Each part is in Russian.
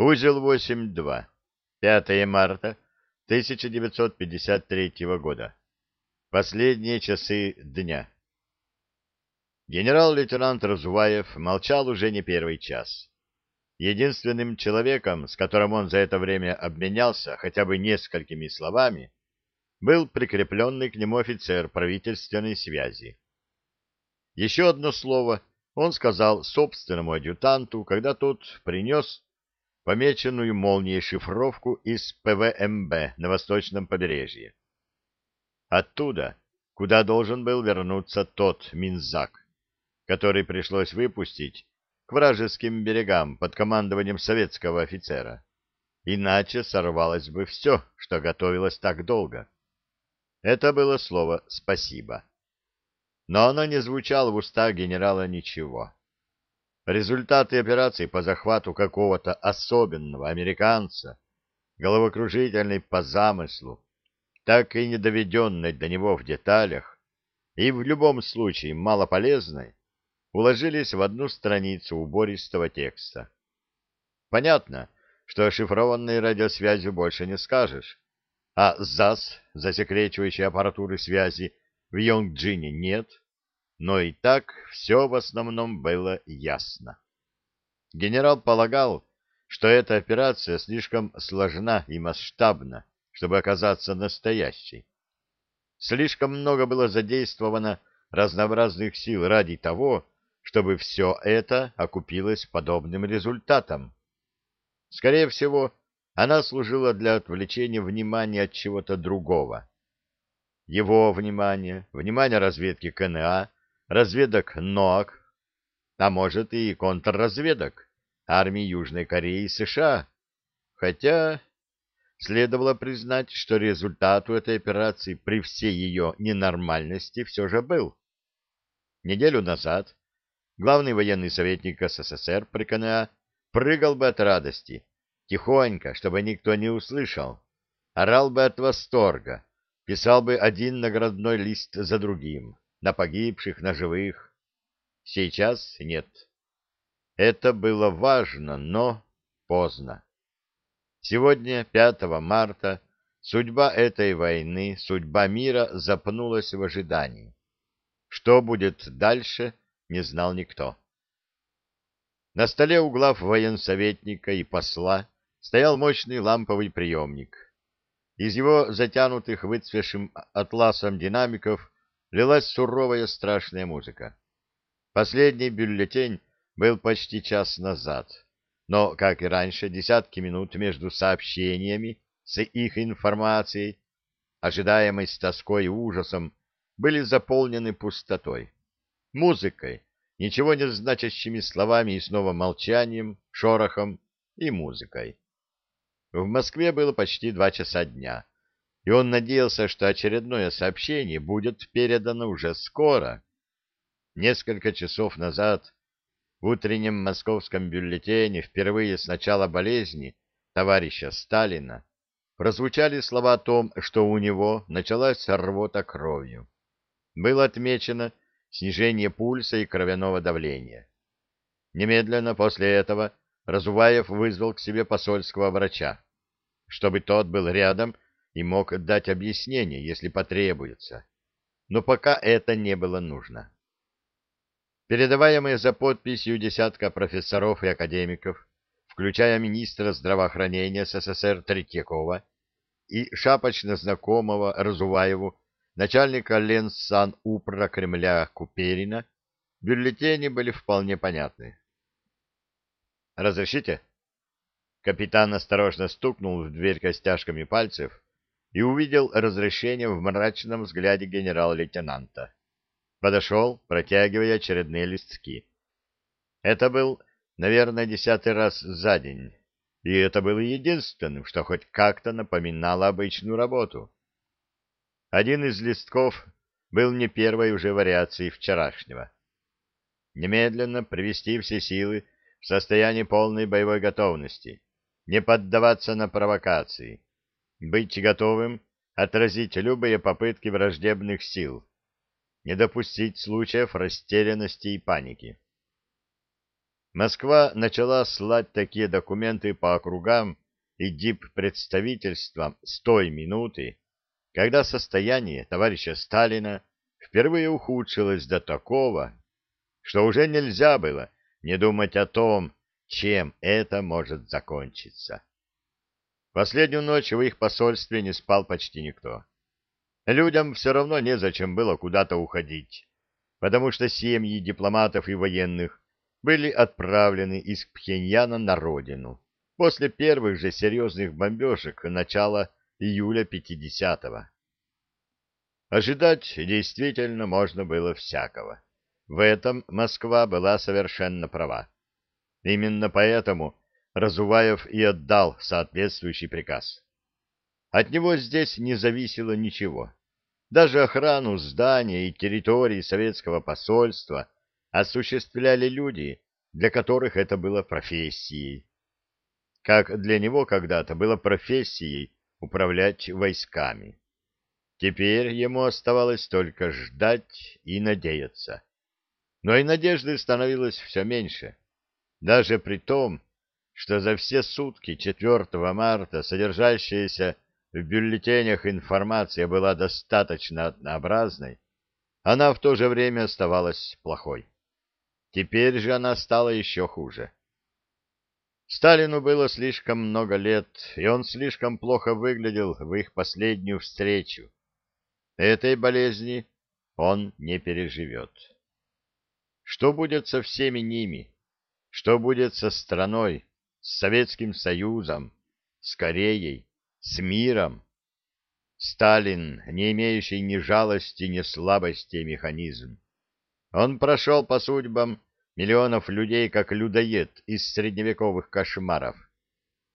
Узел 8.2. 5 марта 1953 года. Последние часы дня. Генерал-лейтенант Разуваев молчал уже не первый час. Единственным человеком, с которым он за это время обменялся хотя бы несколькими словами, был прикрепленный к нему офицер правительственной связи. Еще одно слово он сказал собственному адъютанту, когда тот принес помеченную молнией шифровку из ПВМБ на восточном побережье. Оттуда, куда должен был вернуться тот Минзак, который пришлось выпустить к вражеским берегам под командованием советского офицера. Иначе сорвалось бы все, что готовилось так долго. Это было слово «спасибо». Но оно не звучало в устах генерала ничего. Результаты операции по захвату какого-то особенного американца, головокружительной по замыслу, так и не доведенной до него в деталях, и в любом случае малополезной, уложились в одну страницу убористого текста. Понятно, что ошифрованной радиосвязью больше не скажешь, а ЗАС, засекречивающей аппаратуры связи, в Йонгджине нет, но и так все в основном было ясно. Генерал полагал, что эта операция слишком сложна и масштабна, чтобы оказаться настоящей. Слишком много было задействовано разнообразных сил ради того, чтобы все это окупилось подобным результатом. Скорее всего, она служила для отвлечения внимания от чего-то другого. Его внимание, внимание разведки КНА, разведок НОАК, а может и контрразведок армии Южной Кореи и США. Хотя следовало признать, что результат у этой операции при всей ее ненормальности все же был. Неделю назад главный военный советник СССР при КНА прыгал бы от радости, тихонько, чтобы никто не услышал, орал бы от восторга, писал бы один наградной лист за другим на погибших, на живых. Сейчас нет. Это было важно, но поздно. Сегодня, 5 марта, судьба этой войны, судьба мира запнулась в ожидании. Что будет дальше, не знал никто. На столе у глав военсоветника и посла стоял мощный ламповый приемник. Из его затянутых выцвешим атласом динамиков лилась суровая страшная музыка. Последний бюллетень был почти час назад, но, как и раньше, десятки минут между сообщениями с их информацией, ожидаемой с тоской и ужасом, были заполнены пустотой, музыкой, ничего не значащими словами и снова молчанием, шорохом и музыкой. В Москве было почти два часа дня и он надеялся, что очередное сообщение будет передано уже скоро. Несколько часов назад в утреннем московском бюллетене впервые с начала болезни товарища Сталина прозвучали слова о том, что у него началась рвота кровью. Было отмечено снижение пульса и кровяного давления. Немедленно после этого Разуваев вызвал к себе посольского врача, чтобы тот был рядом и мог дать объяснение, если потребуется. Но пока это не было нужно. Передаваемые за подписью десятка профессоров и академиков, включая министра здравоохранения СССР Третьякова и шапочно знакомого Разуваеву, начальника Ленсан-Упра Кремля Куперина, бюллетени были вполне понятны. «Разрешите?» Капитан осторожно стукнул в дверь костяшками пальцев, и увидел разрешение в мрачном взгляде генерал-лейтенанта. Подошел, протягивая очередные листки. Это был, наверное, десятый раз за день, и это было единственным, что хоть как-то напоминало обычную работу. Один из листков был не первой уже вариацией вчерашнего. Немедленно привести все силы в состояние полной боевой готовности, не поддаваться на провокации, быть готовым отразить любые попытки враждебных сил, не допустить случаев растерянности и паники. Москва начала слать такие документы по округам и дип-представительствам с той минуты, когда состояние товарища Сталина впервые ухудшилось до такого, что уже нельзя было не думать о том, чем это может закончиться. Последнюю ночь в их посольстве не спал почти никто. Людям все равно незачем было куда-то уходить, потому что семьи дипломатов и военных были отправлены из Пхеньяна на родину после первых же серьезных бомбежек начала июля 50-го. Ожидать действительно можно было всякого. В этом Москва была совершенно права. Именно поэтому Разуваев и отдал соответствующий приказ. От него здесь не зависело ничего. Даже охрану здания и территории советского посольства осуществляли люди, для которых это было профессией. Как для него когда-то было профессией управлять войсками. Теперь ему оставалось только ждать и надеяться. Но и надежды становилось все меньше. Даже при том, что за все сутки 4 марта содержащаяся в бюллетенях информация была достаточно однообразной, она в то же время оставалась плохой. Теперь же она стала еще хуже. Сталину было слишком много лет, и он слишком плохо выглядел в их последнюю встречу. Этой болезни он не переживет. Что будет со всеми ними? Что будет со страной, с Советским Союзом, с Кореей, с миром? Сталин, не имеющий ни жалости, ни слабости механизм. Он прошел по судьбам миллионов людей, как людоед из средневековых кошмаров,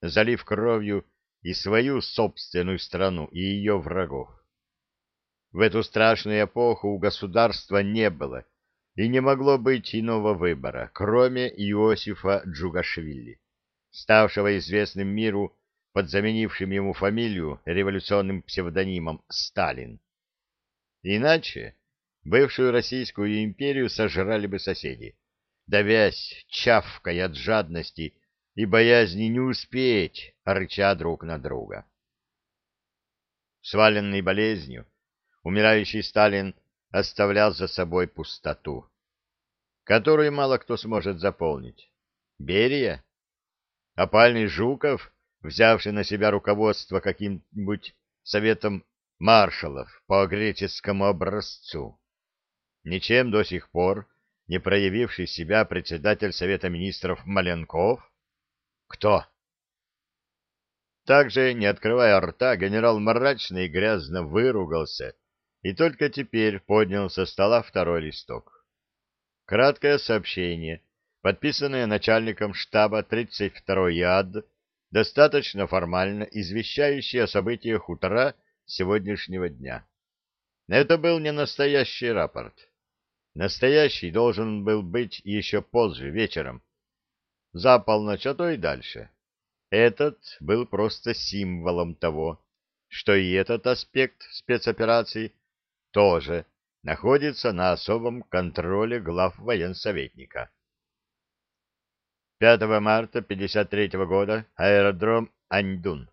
залив кровью и свою собственную страну, и ее врагов. В эту страшную эпоху у государства не было и не могло быть иного выбора, кроме Иосифа Джугашвили, ставшего известным миру под заменившим ему фамилию революционным псевдонимом Сталин. Иначе бывшую Российскую империю сожрали бы соседи, давясь, чавкая от жадности и боязни не успеть, рыча друг на друга. Сваленный болезнью, умирающий Сталин оставлял за собой пустоту, которую мало кто сможет заполнить. Берия? Опальный Жуков, взявший на себя руководство каким-нибудь советом маршалов по греческому образцу? Ничем до сих пор не проявивший себя председатель Совета Министров Маленков? Кто? Также, не открывая рта, генерал мрачно и грязно выругался и только теперь поднял со стола второй листок. Краткое сообщение, подписанное начальником штаба 32-й АД, достаточно формально извещающее о событиях утра сегодняшнего дня. Это был не настоящий рапорт. Настоящий должен был быть еще позже, вечером. За полночь, а то и дальше. Этот был просто символом того, что и этот аспект спецоперации тоже находится на особом контроле глав военсоветника. 5 марта 1953 года. Аэродром Аньдун.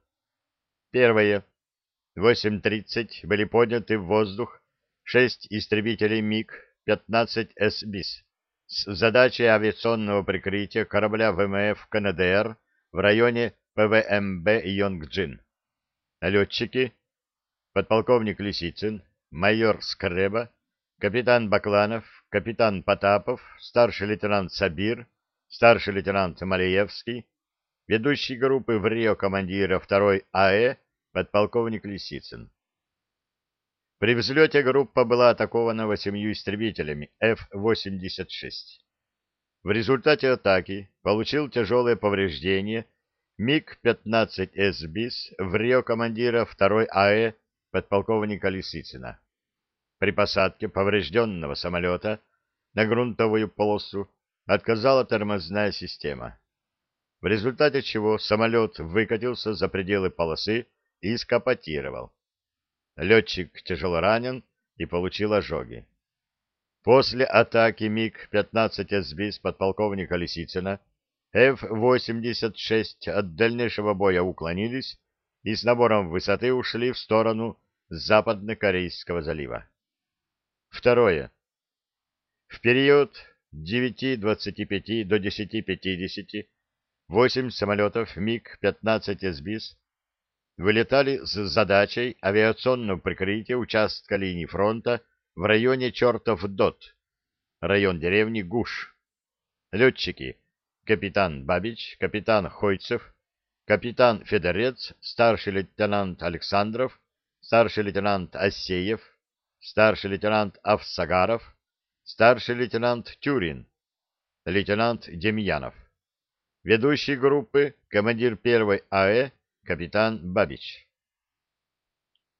Первое. 8.30 были подняты в воздух шесть истребителей МиГ 15С БИС с задачей авиационного прикрытия корабля ВМФ КНДР в районе ПВМБ Йонгджин. Летчики подполковник Лисицын, майор Скреба, капитан Бакланов, капитан Потапов, старший лейтенант Сабир, старший лейтенант Малеевский, ведущий группы в Рио командира 2 АЭ подполковник Лисицын. При взлете группа была атакована восемью истребителями F-86. В результате атаки получил тяжелое повреждение МиГ-15 СБИС в Рио командира 2 АЭ подполковника Лисицына. При посадке поврежденного самолета на грунтовую полосу отказала тормозная система, в результате чего самолет выкатился за пределы полосы и скопотировал. Летчик тяжело ранен и получил ожоги. После атаки МиГ-15 СБИС подполковника Лисицына Ф-86 от дальнейшего боя уклонились и с набором высоты ушли в сторону Западно-Корейского залива. Второе. В период 9.25 до 10.50 восемь самолетов МиГ-15 СБИС вылетали с задачей авиационного прикрытия участка линии фронта в районе чертов Дот, район деревни Гуш. Летчики капитан Бабич, капитан Хойцев, капитан Федорец, старший лейтенант Александров, старший лейтенант Асеев, старший лейтенант Авсагаров, старший лейтенант Тюрин, лейтенант Демьянов. Ведущий группы командир первой АЭ капитан Бабич.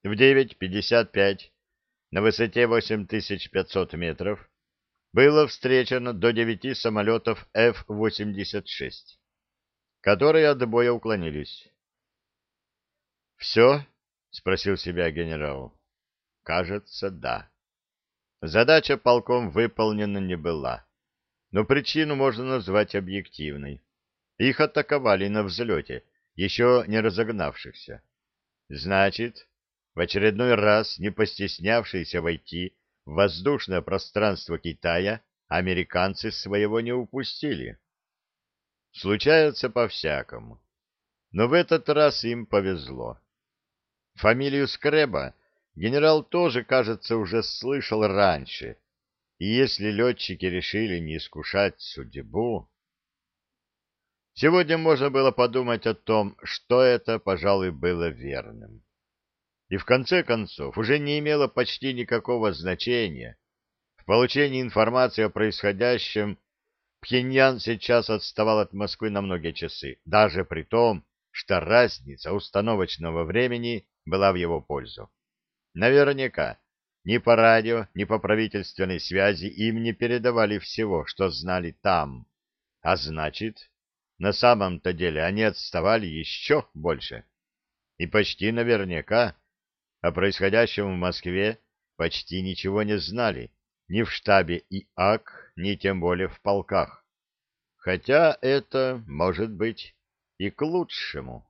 В 9.55 на высоте 8500 метров было встречено до девяти самолетов F-86, которые от боя уклонились. «Все?» — спросил себя генерал. «Кажется, да». Задача полком выполнена не была, но причину можно назвать объективной. Их атаковали на взлете, еще не разогнавшихся. Значит, в очередной раз не постеснявшиеся войти в воздушное пространство Китая американцы своего не упустили. Случается по-всякому. Но в этот раз им повезло. Фамилию Скреба генерал тоже, кажется, уже слышал раньше. И если летчики решили не искушать судьбу... Сегодня можно было подумать о том, что это, пожалуй, было верным. И в конце концов уже не имело почти никакого значения. В получении информации о происходящем Пхеньян сейчас отставал от Москвы на многие часы, даже при том, что разница установочного времени была в его пользу. Наверняка ни по радио, ни по правительственной связи им не передавали всего, что знали там, а значит, на самом-то деле они отставали еще больше. И почти наверняка о происходящем в Москве почти ничего не знали ни в штабе ИАК, ни тем более в полках. Хотя это, может быть, и к лучшему.